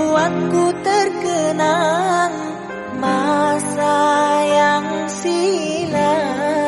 membuatku terkenang. Masa yang silam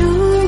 you